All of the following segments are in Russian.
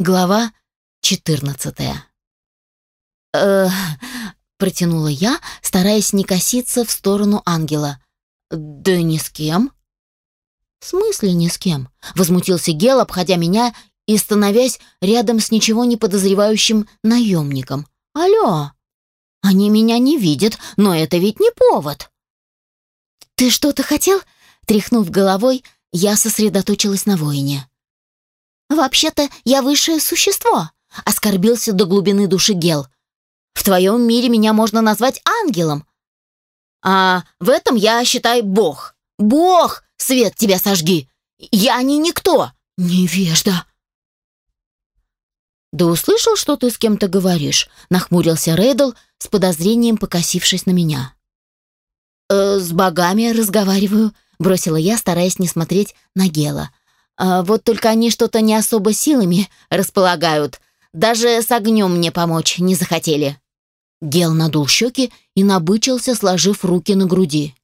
Глава 14. Э, протянула я, стараясь не коситься в сторону ангела. Да ни с кем. В смысле ни с кем? возмутился Гел, обходя меня и становясь рядом с ничего не подозревающим наемником. Алло. Они меня не видят, но это ведь не повод. Ты что-то хотел? тряхнув головой, я сосредоточилась на воине. «Вообще-то я высшее существо», — оскорбился до глубины души Гел. «В твоем мире меня можно назвать ангелом, а в этом я, считай, бог. Бог, свет тебя сожги! Я не никто, невежда!» «Да услышал, что ты с кем-то говоришь», — нахмурился Рэддл, с подозрением покосившись на меня. «Э, «С богами разговариваю», — бросила я, стараясь не смотреть на Гела. А вот только они что-то не особо силами располагают. Даже с огнем мне помочь не захотели». Гел надул щеки и набычился, сложив руки на груди.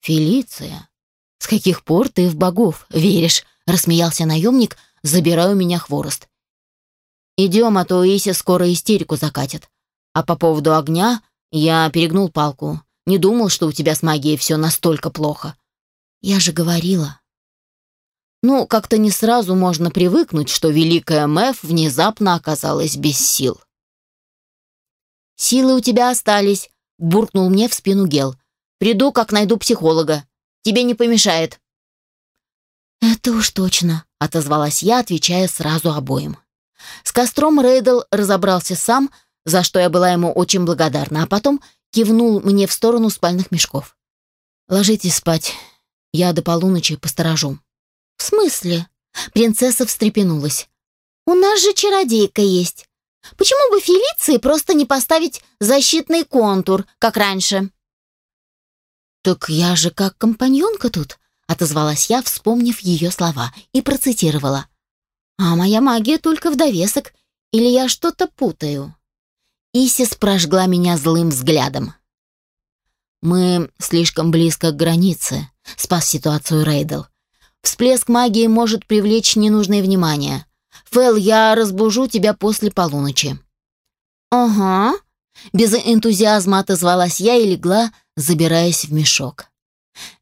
«Фелиция, с каких пор ты в богов веришь?» — рассмеялся наемник, забирая у меня хворост. «Идем, а то Иси скоро истерику закатит. А по поводу огня я перегнул палку. Не думал, что у тебя с магией все настолько плохо. Я же говорила, ну, как-то не сразу можно привыкнуть, что великая МФ внезапно оказалась без сил. «Силы у тебя остались», — буркнул мне в спину Гел. «Приду, как найду психолога. Тебе не помешает». «Это уж точно», — отозвалась я, отвечая сразу обоим. С костром Рейдл разобрался сам, за что я была ему очень благодарна, а потом кивнул мне в сторону спальных мешков. «Ложитесь спать, я до полуночи посторожу». «В смысле?» Принцесса встрепенулась. «У нас же чародейка есть. Почему бы Фелиции просто не поставить защитный контур, как раньше?» «Так я же как компаньонка тут», — отозвалась я, вспомнив ее слова, и процитировала. «А моя магия только в довесок, или я что-то путаю?» Исис прожгла меня злым взглядом. «Мы слишком близко к границе», — спас ситуацию Рейдл. Всплеск магии может привлечь ненужное внимание. Фэл, я разбужу тебя после полуночи». «Ага», — без энтузиазма отозвалась я и легла, забираясь в мешок.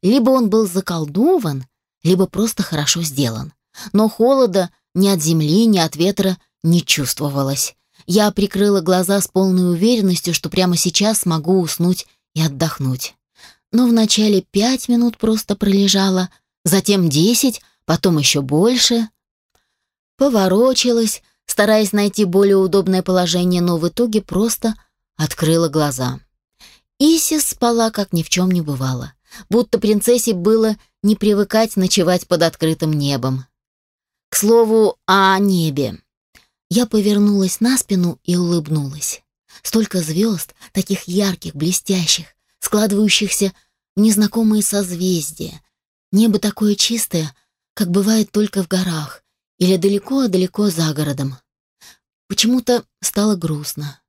Либо он был заколдован, либо просто хорошо сделан. Но холода ни от земли, ни от ветра не чувствовалось. Я прикрыла глаза с полной уверенностью, что прямо сейчас смогу уснуть и отдохнуть. Но вначале пять минут просто пролежала — затем десять, потом еще больше. Поворочилась, стараясь найти более удобное положение, но в итоге просто открыла глаза. Исис спала, как ни в чем не бывало, будто принцессе было не привыкать ночевать под открытым небом. К слову, о небе. Я повернулась на спину и улыбнулась. Столько звезд, таких ярких, блестящих, складывающихся в незнакомые созвездия, Небо такое чистое, как бывает только в горах или далеко-далеко за городом. Почему-то стало грустно.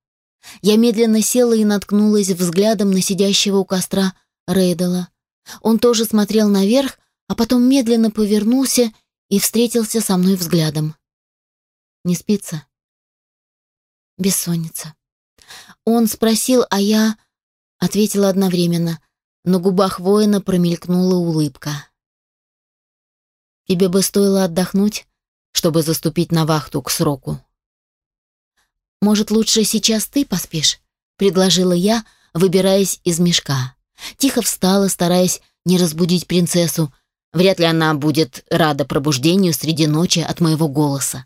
Я медленно села и наткнулась взглядом на сидящего у костра Рейдела. Он тоже смотрел наверх, а потом медленно повернулся и встретился со мной взглядом. «Не спится?» «Бессонница». Он спросил, а я ответила одновременно. На губах воина промелькнула улыбка. «Тебе бы стоило отдохнуть, чтобы заступить на вахту к сроку». «Может, лучше сейчас ты поспишь?» — предложила я, выбираясь из мешка. Тихо встала, стараясь не разбудить принцессу. Вряд ли она будет рада пробуждению среди ночи от моего голоса.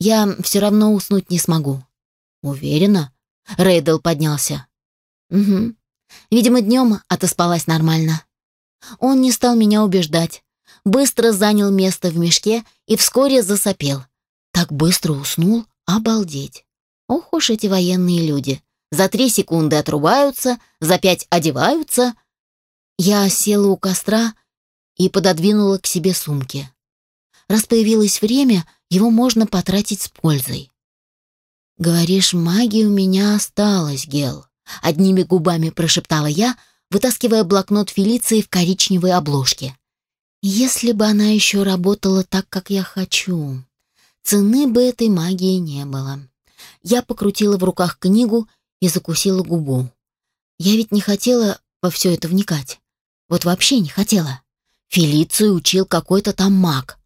«Я все равно уснуть не смогу». «Уверена?» — Рейдел поднялся. «Угу», Видимо, днем отоспалась нормально. Он не стал меня убеждать. Быстро занял место в мешке и вскоре засопел. Так быстро уснул, обалдеть. Ох уж эти военные люди. За три секунды отрубаются, за пять одеваются. Я села у костра и пододвинула к себе сумки. Раз появилось время, его можно потратить с пользой. «Говоришь, магия у меня осталась, Гел. — одними губами прошептала я, вытаскивая блокнот Фелиции в коричневой обложке. «Если бы она еще работала так, как я хочу, цены бы этой магии не было». Я покрутила в руках книгу и закусила губу. Я ведь не хотела во все это вникать. Вот вообще не хотела. Фелицию учил какой-то там маг.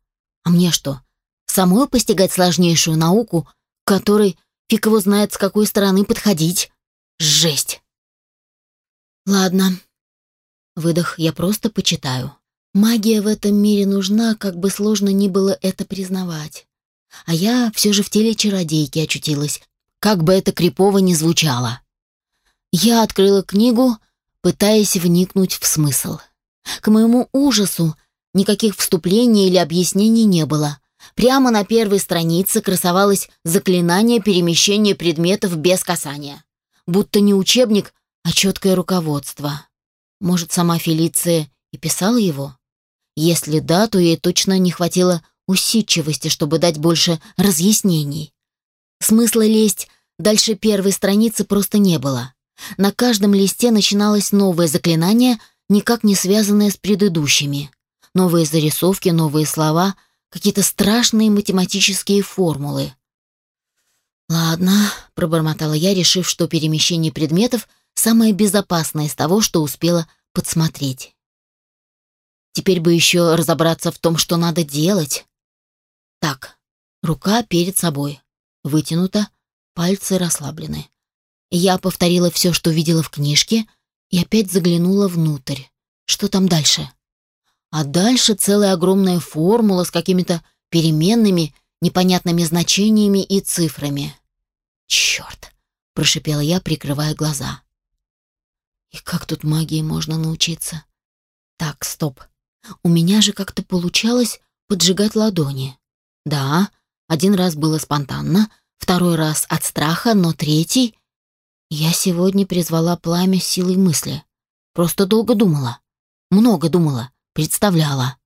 А мне что, самую постигать сложнейшую науку, которой фиг его знает, с какой стороны подходить? Жесть. Ладно. Выдох я просто почитаю. Магия в этом мире нужна, как бы сложно ни было это признавать. А я все же в теле чародейки очутилась, как бы это крипово ни звучало. Я открыла книгу, пытаясь вникнуть в смысл. К моему ужасу никаких вступлений или объяснений не было. Прямо на первой странице красовалось заклинание перемещения предметов без касания будто не учебник, а четкое руководство. Может, сама Фелиция и писала его? Если да, то ей точно не хватило усидчивости, чтобы дать больше разъяснений. Смысла лезть дальше первой страницы просто не было. На каждом листе начиналось новое заклинание, никак не связанное с предыдущими. Новые зарисовки, новые слова, какие-то страшные математические формулы. «Ладно», — пробормотала я, решив, что перемещение предметов — самое безопасное из того, что успела подсмотреть. Теперь бы еще разобраться в том, что надо делать. Так, рука перед собой, вытянута, пальцы расслаблены. Я повторила все, что видела в книжке, и опять заглянула внутрь. Что там дальше? А дальше целая огромная формула с какими-то переменными, непонятными значениями и цифрами. «Черт!» — прошипела я, прикрывая глаза. «И как тут магии можно научиться?» «Так, стоп. У меня же как-то получалось поджигать ладони. Да, один раз было спонтанно, второй раз от страха, но третий... Я сегодня призвала пламя силой мысли. Просто долго думала. Много думала, представляла.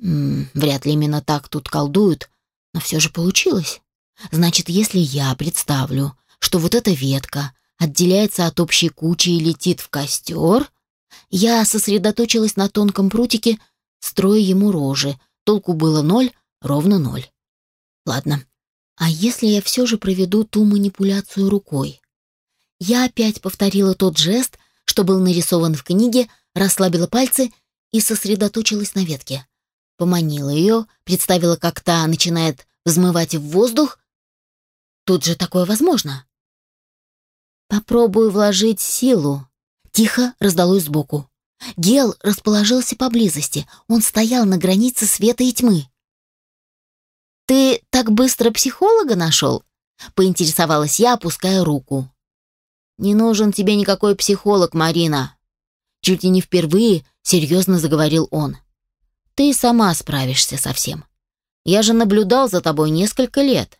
М -м, вряд ли именно так тут колдуют, но все же получилось. Значит, если я представлю, что вот эта ветка отделяется от общей кучи и летит в костер, я сосредоточилась на тонком прутике, строя ему рожи. Толку было ноль, ровно ноль. Ладно, а если я все же проведу ту манипуляцию рукой? Я опять повторила тот жест, что был нарисован в книге, расслабила пальцы и сосредоточилась на ветке. Поманила ее, представила, как та начинает взмывать в воздух, Тут же такое возможно. Попробую вложить силу. Тихо раздалось сбоку. Гел расположился поблизости. Он стоял на границе света и тьмы. «Ты так быстро психолога нашел?» — поинтересовалась я, опуская руку. «Не нужен тебе никакой психолог, Марина!» Чуть ли не впервые серьезно заговорил он. «Ты сама справишься со всем. Я же наблюдал за тобой несколько лет.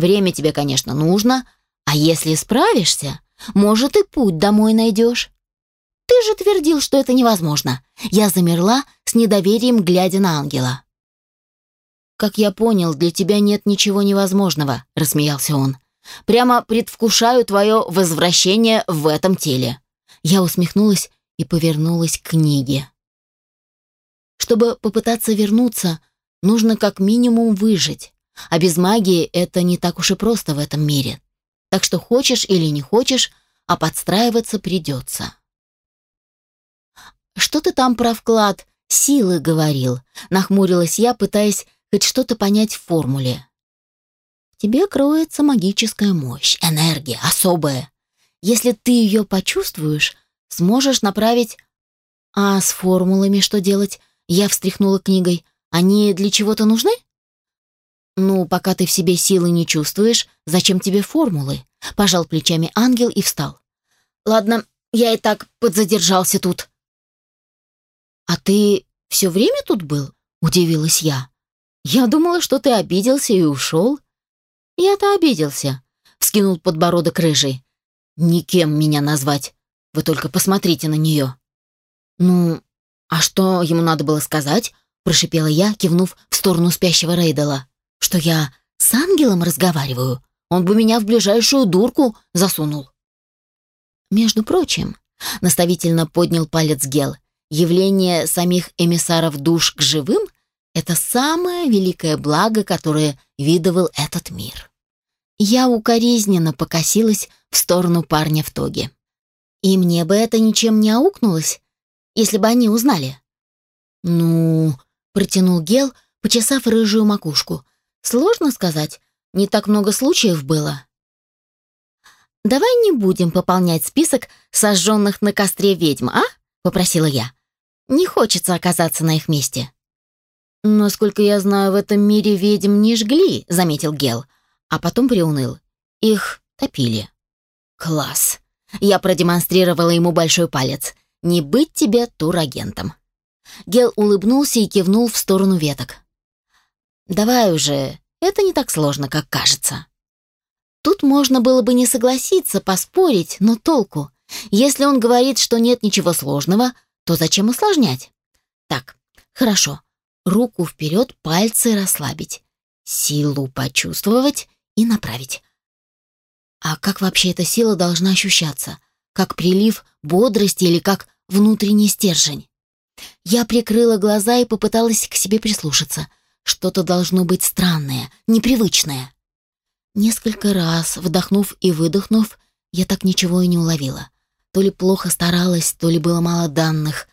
Время тебе, конечно, нужно, а если справишься, может, и путь домой найдешь. Ты же твердил, что это невозможно. Я замерла с недоверием, глядя на ангела. «Как я понял, для тебя нет ничего невозможного», — рассмеялся он. «Прямо предвкушаю твое возвращение в этом теле». Я усмехнулась и повернулась к книге. Чтобы попытаться вернуться, нужно как минимум выжить а без магии это не так уж и просто в этом мире. Так что хочешь или не хочешь, а подстраиваться придется. «Что ты там про вклад силы говорил?» — нахмурилась я, пытаясь хоть что-то понять в формуле. Тебе кроется магическая мощь, энергия особая. Если ты ее почувствуешь, сможешь направить...» «А с формулами что делать?» — я встряхнула книгой. «Они для чего-то нужны?» «Ну, пока ты в себе силы не чувствуешь, зачем тебе формулы?» Пожал плечами ангел и встал. «Ладно, я и так подзадержался тут». «А ты все время тут был?» — удивилась я. «Я думала, что ты обиделся и ушел». «Я-то обиделся», — вскинул подбородок рыжий. «Никем меня назвать. Вы только посмотрите на нее». «Ну, а что ему надо было сказать?» — прошипела я, кивнув в сторону спящего Рейдела что я с ангелом разговариваю, он бы меня в ближайшую дурку засунул. Между прочим, наставительно поднял палец Гел, явление самих эмиссаров душ к живым — это самое великое благо, которое видывал этот мир. Я укоризненно покосилась в сторону парня в тоге. И мне бы это ничем не аукнулось, если бы они узнали. «Ну...» — протянул Гел, почесав рыжую макушку. Сложно сказать, не так много случаев было. «Давай не будем пополнять список сожженных на костре ведьм, а?» — попросила я. «Не хочется оказаться на их месте». «Насколько я знаю, в этом мире ведьм не жгли», — заметил Гел, а потом приуныл. «Их топили». «Класс!» Я продемонстрировала ему большой палец. «Не быть тебе турагентом». Гел улыбнулся и кивнул в сторону веток. «Давай уже, это не так сложно, как кажется». Тут можно было бы не согласиться, поспорить, но толку. Если он говорит, что нет ничего сложного, то зачем усложнять? Так, хорошо. Руку вперед, пальцы расслабить. Силу почувствовать и направить. А как вообще эта сила должна ощущаться? Как прилив бодрости или как внутренний стержень? Я прикрыла глаза и попыталась к себе прислушаться – что-то должно быть странное, непривычное. Несколько раз, вдохнув и выдохнув, я так ничего и не уловила. То ли плохо старалась, то ли было мало данных.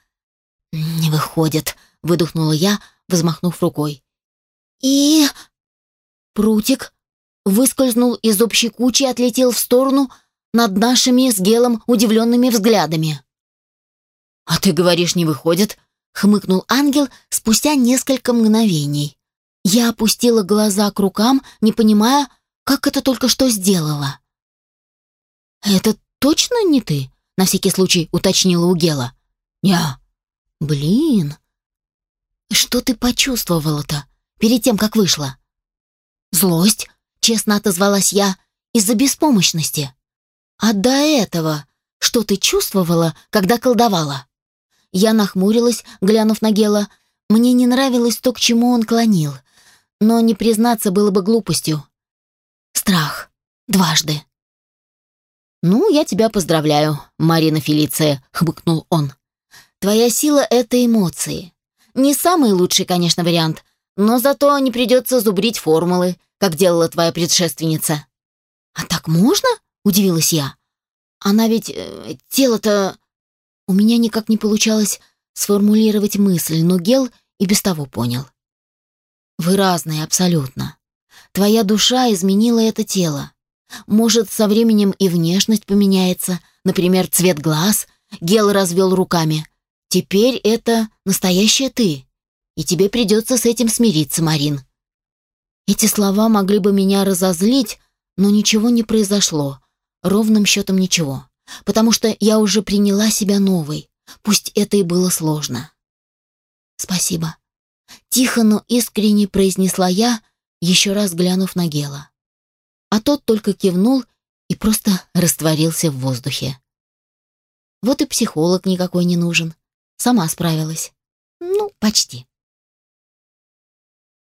«Не выходит», — выдохнула я, взмахнув рукой. «И...» Прутик выскользнул из общей кучи и отлетел в сторону над нашими с Гелом удивленными взглядами. «А ты говоришь, не выходит?» — хмыкнул ангел спустя несколько мгновений. Я опустила глаза к рукам, не понимая, как это только что сделала. «Это точно не ты?» — на всякий случай уточнила Угела. Гела. «Блин!» «Что ты почувствовала-то перед тем, как вышла?» «Злость», — честно отозвалась я, «из-за беспомощности». «А до этого что ты чувствовала, когда колдовала?» Я нахмурилась, глянув на Гела. Мне не нравилось то, к чему он клонил но не признаться было бы глупостью. Страх. Дважды. «Ну, я тебя поздравляю, Марина Фелиция», — хмыкнул он. «Твоя сила — это эмоции. Не самый лучший, конечно, вариант, но зато не придется зубрить формулы, как делала твоя предшественница». «А так можно?» — удивилась я. «Она ведь... Э, тело-то...» У меня никак не получалось сформулировать мысль, но Гел и без того понял. Вы разные абсолютно. Твоя душа изменила это тело. Может, со временем и внешность поменяется, например, цвет глаз. Гел развел руками. Теперь это настоящая ты. И тебе придется с этим смириться, Марин. Эти слова могли бы меня разозлить, но ничего не произошло. Ровным счетом ничего. Потому что я уже приняла себя новой. Пусть это и было сложно. Спасибо. Тихо, но искренне произнесла я, еще раз глянув на Гела. А тот только кивнул и просто растворился в воздухе. Вот и психолог никакой не нужен. Сама справилась. Ну, почти.